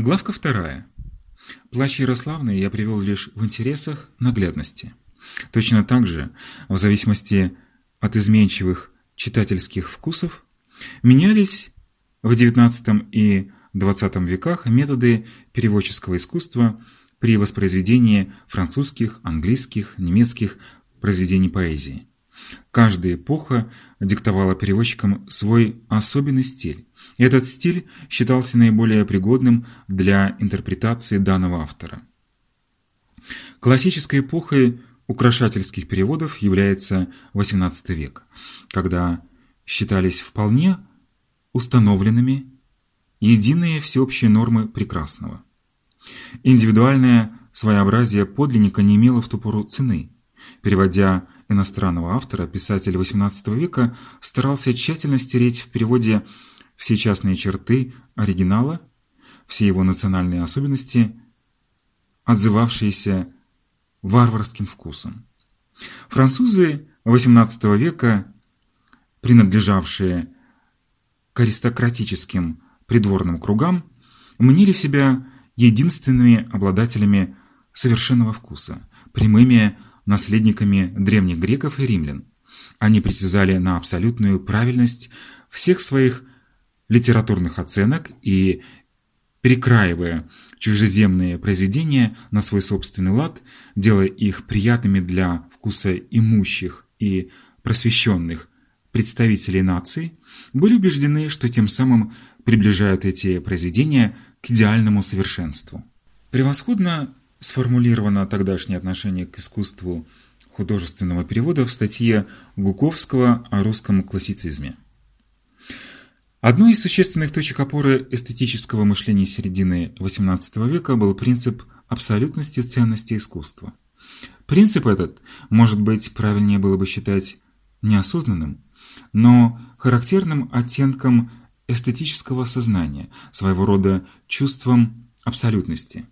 Главка вторая. Плач Ярославны я привел лишь в интересах наглядности. Точно так же, в зависимости от изменчивых читательских вкусов, менялись в XIX и XX веках методы переводческого искусства при воспроизведении французских, английских, немецких произведений поэзии. Каждая эпоха диктовала переводчикам свой особенный стиль. Этот стиль считался наиболее пригодным для интерпретации данного автора. Классической эпохой украшательских переводов является XVIII век, когда считались вполне установленными единые всеобщие нормы прекрасного. Индивидуальное своеобразие подлинника не имело в ту пору цены. Переводя иностранного автора, писатель XVIII века старался тщательно стереть в переводе все частные черты оригинала, все его национальные особенности, отзывавшиеся варварским вкусом. Французы XVIII века, принадлежавшие к аристократическим придворным кругам, мнили себя единственными обладателями совершенного вкуса, прямыми наследниками древних греков и римлян. Они притязали на абсолютную правильность всех своих литературных оценок и, перекраивая чужеземные произведения на свой собственный лад, делая их приятными для вкуса имущих и просвещенных представителей нации, были убеждены, что тем самым приближают эти произведения к идеальному совершенству. Превосходно сформулировано тогдашнее отношение к искусству художественного перевода в статье Гуковского о русском классицизме. Одной из существенных точек опоры эстетического мышления середины XVIII века был принцип абсолютности ценности искусства. Принцип этот, может быть, правильнее было бы считать неосознанным, но характерным оттенком эстетического сознания, своего рода чувством абсолютности.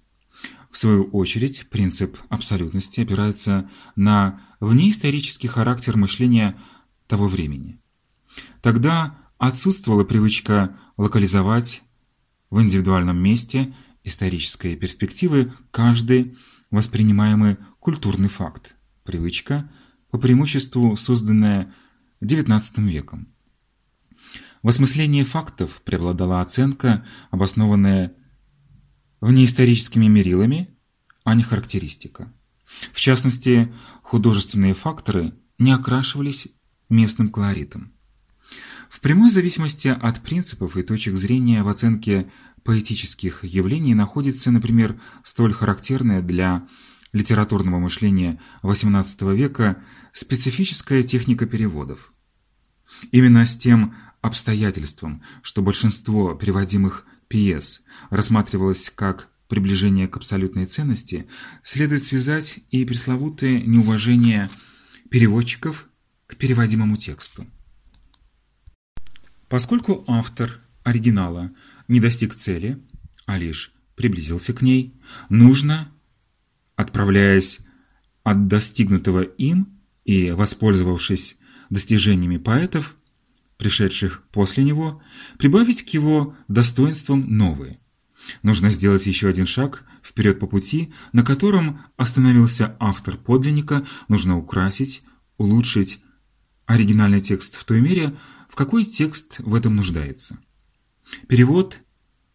В свою очередь, принцип абсолютности опирается на внеисторический характер мышления того времени. Тогда отсутствовала привычка локализовать в индивидуальном месте исторической перспективы каждый воспринимаемый культурный факт. Привычка, по преимуществу созданная XIX веком. В осмыслении фактов преобладала оценка, обоснованная внеисторическими мерилами, а не характеристика. В частности, художественные факторы не окрашивались местным колоритом. В прямой зависимости от принципов и точек зрения в оценке поэтических явлений находится, например, столь характерная для литературного мышления XVIII века специфическая техника переводов. Именно с тем обстоятельством, что большинство переводимых пьес рассматривалось как приближение к абсолютной ценности, следует связать и пресловутое неуважение переводчиков к переводимому тексту. Поскольку автор оригинала не достиг цели, а лишь приблизился к ней, нужно, отправляясь от достигнутого им и воспользовавшись достижениями поэтов, пришедших после него, прибавить к его достоинствам новые. Нужно сделать еще один шаг вперед по пути, на котором остановился автор подлинника, нужно украсить, улучшить оригинальный текст в той мере, в какой текст в этом нуждается. Перевод,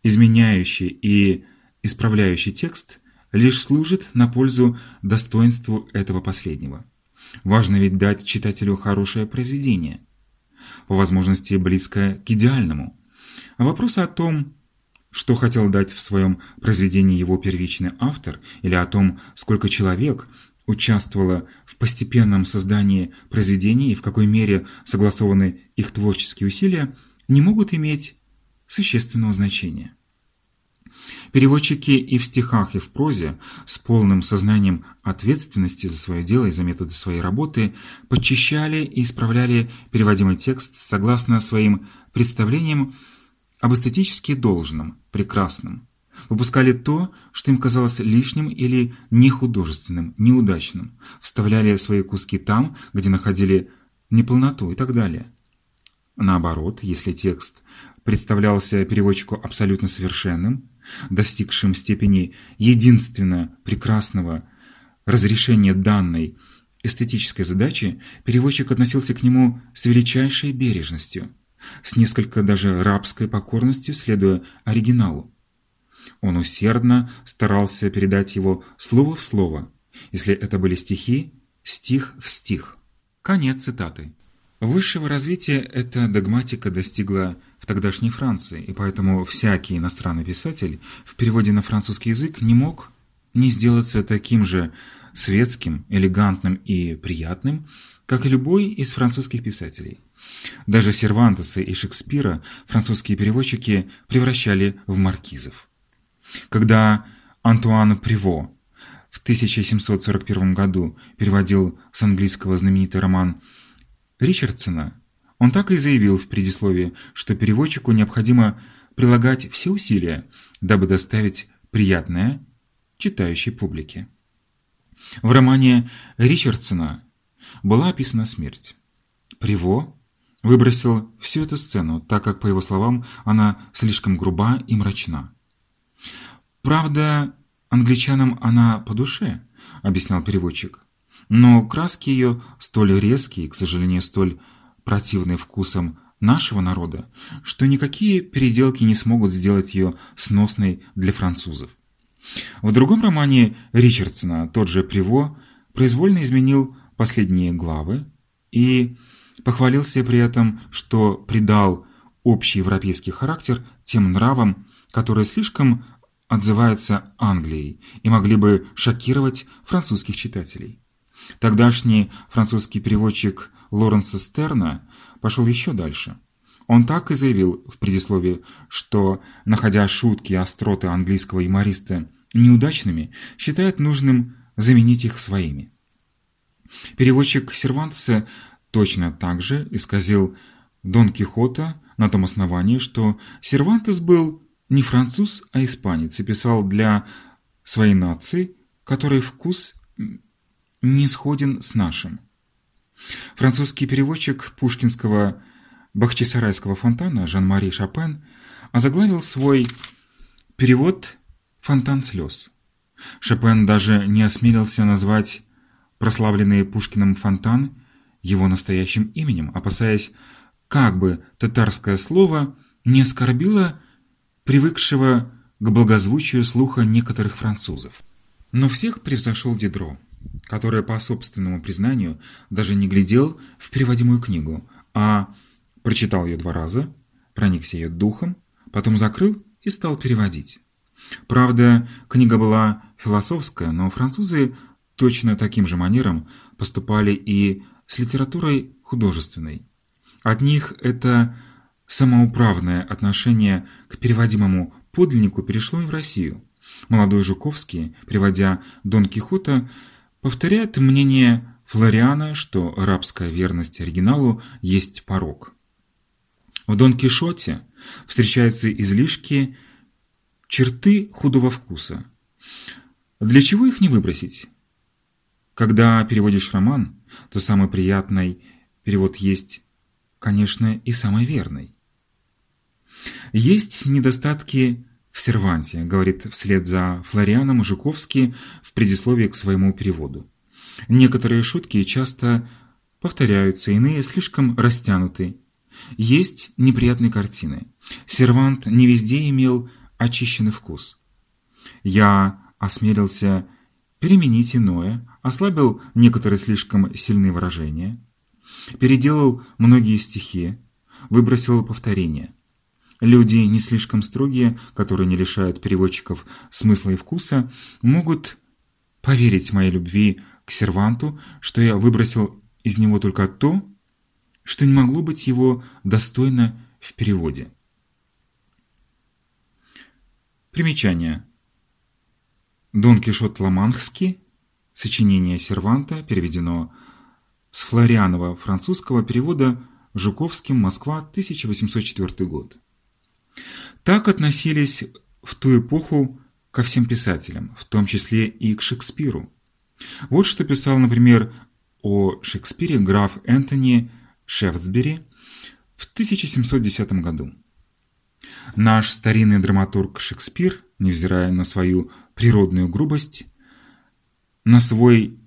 изменяющий и исправляющий текст, лишь служит на пользу достоинству этого последнего. Важно ведь дать читателю хорошее произведение – по возможности близкое к идеальному. Вопросы о том, что хотел дать в своем произведении его первичный автор, или о том, сколько человек участвовало в постепенном создании произведений и в какой мере согласованы их творческие усилия, не могут иметь существенного значения. Переводчики и в стихах, и в прозе с полным сознанием ответственности за свое дело и за методы своей работы подчищали и исправляли переводимый текст согласно своим представлениям об эстетически должном, прекрасном. Выпускали то, что им казалось лишним или нехудожественным, неудачным, вставляли свои куски там, где находили неполноту и так далее. Наоборот, если текст представлялся переводчику абсолютно совершенным, достигшим степени единственно прекрасного разрешения данной эстетической задачи, переводчик относился к нему с величайшей бережностью, с несколько даже рабской покорностью, следуя оригиналу. Он усердно старался передать его слово в слово, если это были стихи, стих в стих. Конец цитаты. Высшего развития эта догматика достигла в тогдашней Франции, и поэтому всякий иностранный писатель в переводе на французский язык не мог не сделаться таким же светским, элегантным и приятным, как и любой из французских писателей. Даже Сервантеса и Шекспира французские переводчики превращали в маркизов. Когда Антуан Приво в 1741 году переводил с английского знаменитый роман Ричардсона, он так и заявил в предисловии, что переводчику необходимо прилагать все усилия, дабы доставить приятное читающей публике. В романе Ричардсона была описана смерть. Приво выбросил всю эту сцену, так как, по его словам, она слишком груба и мрачна. Правда, англичанам она по душе, объяснял переводчик. Но краски ее столь резкие, к сожалению, столь противные вкусом нашего народа, что никакие переделки не смогут сделать ее сносной для французов. В другом романе Ричардсона тот же Приво произвольно изменил последние главы и похвалился при этом, что придал общий европейский характер тем нравам, которые слишком отзываются Англией и могли бы шокировать французских читателей. Тогдашний французский переводчик Лоренса Стерна пошел еще дальше. Он так и заявил в предисловии, что, находя шутки и остроты английского юмориста неудачными, считает нужным заменить их своими. Переводчик Сервантеса точно так же исказил Дон Кихота на том основании, что Сервантес был не француз, а испанец, и писал для своей нации, которой вкус не сходен с нашим. Французский переводчик пушкинского Бахчисарайского фонтана Жан-Мари Шопен озаглавил свой перевод «Фонтан слез». Шопен даже не осмелился назвать прославленный Пушкиным фонтан его настоящим именем, опасаясь, как бы татарское слово не оскорбило привыкшего к благозвучию слуха некоторых французов. Но всех превзошел Дидро, который, по собственному признанию, даже не глядел в переводимую книгу, а прочитал ее два раза, проникся ее духом, потом закрыл и стал переводить. Правда, книга была философская, но французы точно таким же манером поступали и с литературой художественной. От них это самоуправное отношение к переводимому подлиннику перешло и в Россию. Молодой Жуковский, переводя Дон Кихота, повторяет мнение Флориана, что рабская верность оригиналу есть порок. В Дон Кишоте встречаются излишки черты худого вкуса. Для чего их не выбросить? Когда переводишь роман, то самый приятный перевод есть, конечно, и самый верный. Есть недостатки в Серванте, говорит вслед за Флорианом Жуковский в предисловии к своему переводу. Некоторые шутки часто повторяются, иные слишком растянуты. Есть неприятные картины. Сервант не везде имел очищенный вкус. Я осмелился переменить иное, ослабил некоторые слишком сильные выражения, переделал многие стихи, выбросил повторения. Люди не слишком строгие, которые не лишают переводчиков смысла и вкуса, могут поверить моей любви к серванту, что я выбросил из него только то, что не могло быть его достойно в переводе. Примечание. Дон Кишот Ламанхский, сочинение Серванта, переведено с флорианова французского перевода Жуковским, Москва, 1804 год. Так относились в ту эпоху ко всем писателям, в том числе и к Шекспиру. Вот что писал, например, о Шекспире граф Энтони Шефтсбери в 1710 году. Наш старинный драматург Шекспир, невзирая на свою природную грубость, на свой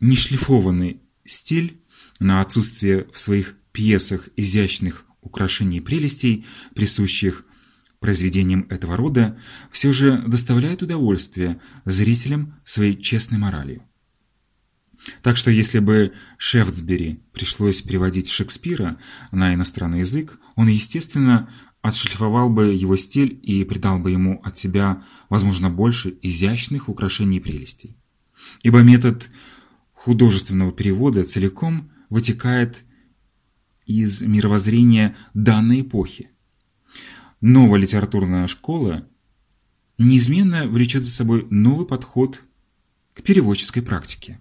нешлифованный стиль, на отсутствие в своих пьесах изящных украшений и прелестей, присущих произведениям этого рода, все же доставляет удовольствие зрителям своей честной моралью. Так что если бы Шефтсбери пришлось переводить Шекспира на иностранный язык, он, естественно, отшлифовал бы его стиль и придал бы ему от себя, возможно, больше изящных украшений и прелестей. Ибо метод художественного перевода целиком вытекает из мировоззрения данной эпохи. Новая литературная школа неизменно влечет за собой новый подход к переводческой практике.